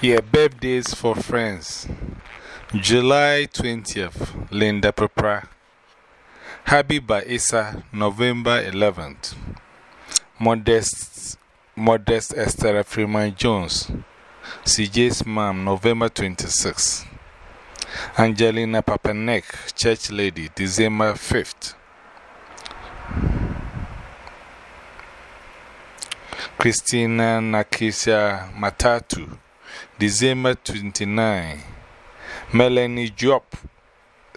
Yeah, birthdays for friends. July 20th, Linda Pepra. Habiba Isa, November 11th. Modest, Modest Esther Freeman Jones, CJ's mom, November 26th. Angelina Papanek, Church Lady, December 5th. Christina Nakisha Matatu. December 29. Melanie Job,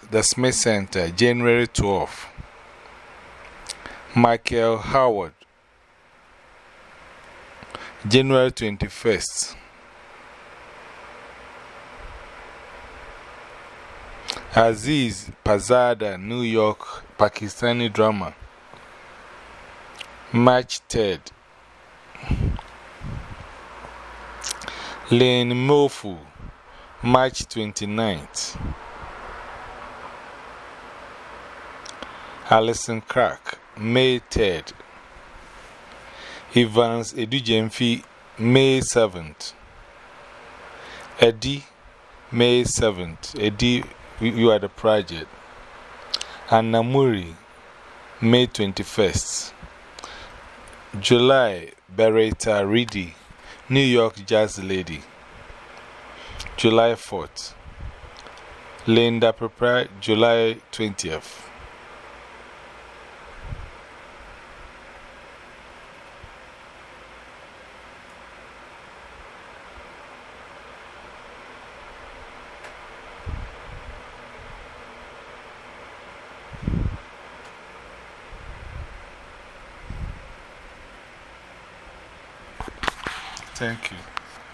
The Smith Center, January 12. Michael Howard, January 21st. Aziz Pazada, New York, Pakistani drama. March 3rd. Lane Mofu, March 29th. Alison Crack, May 3rd. Evans Edujemfi, May 7th. Eddie, May 7th. Eddie, you are the project. Anna Muri, May 21st. July, Beretta Reedy. New York Jazz Lady, July 4th. Linda Pepra, July 20th. Thank you.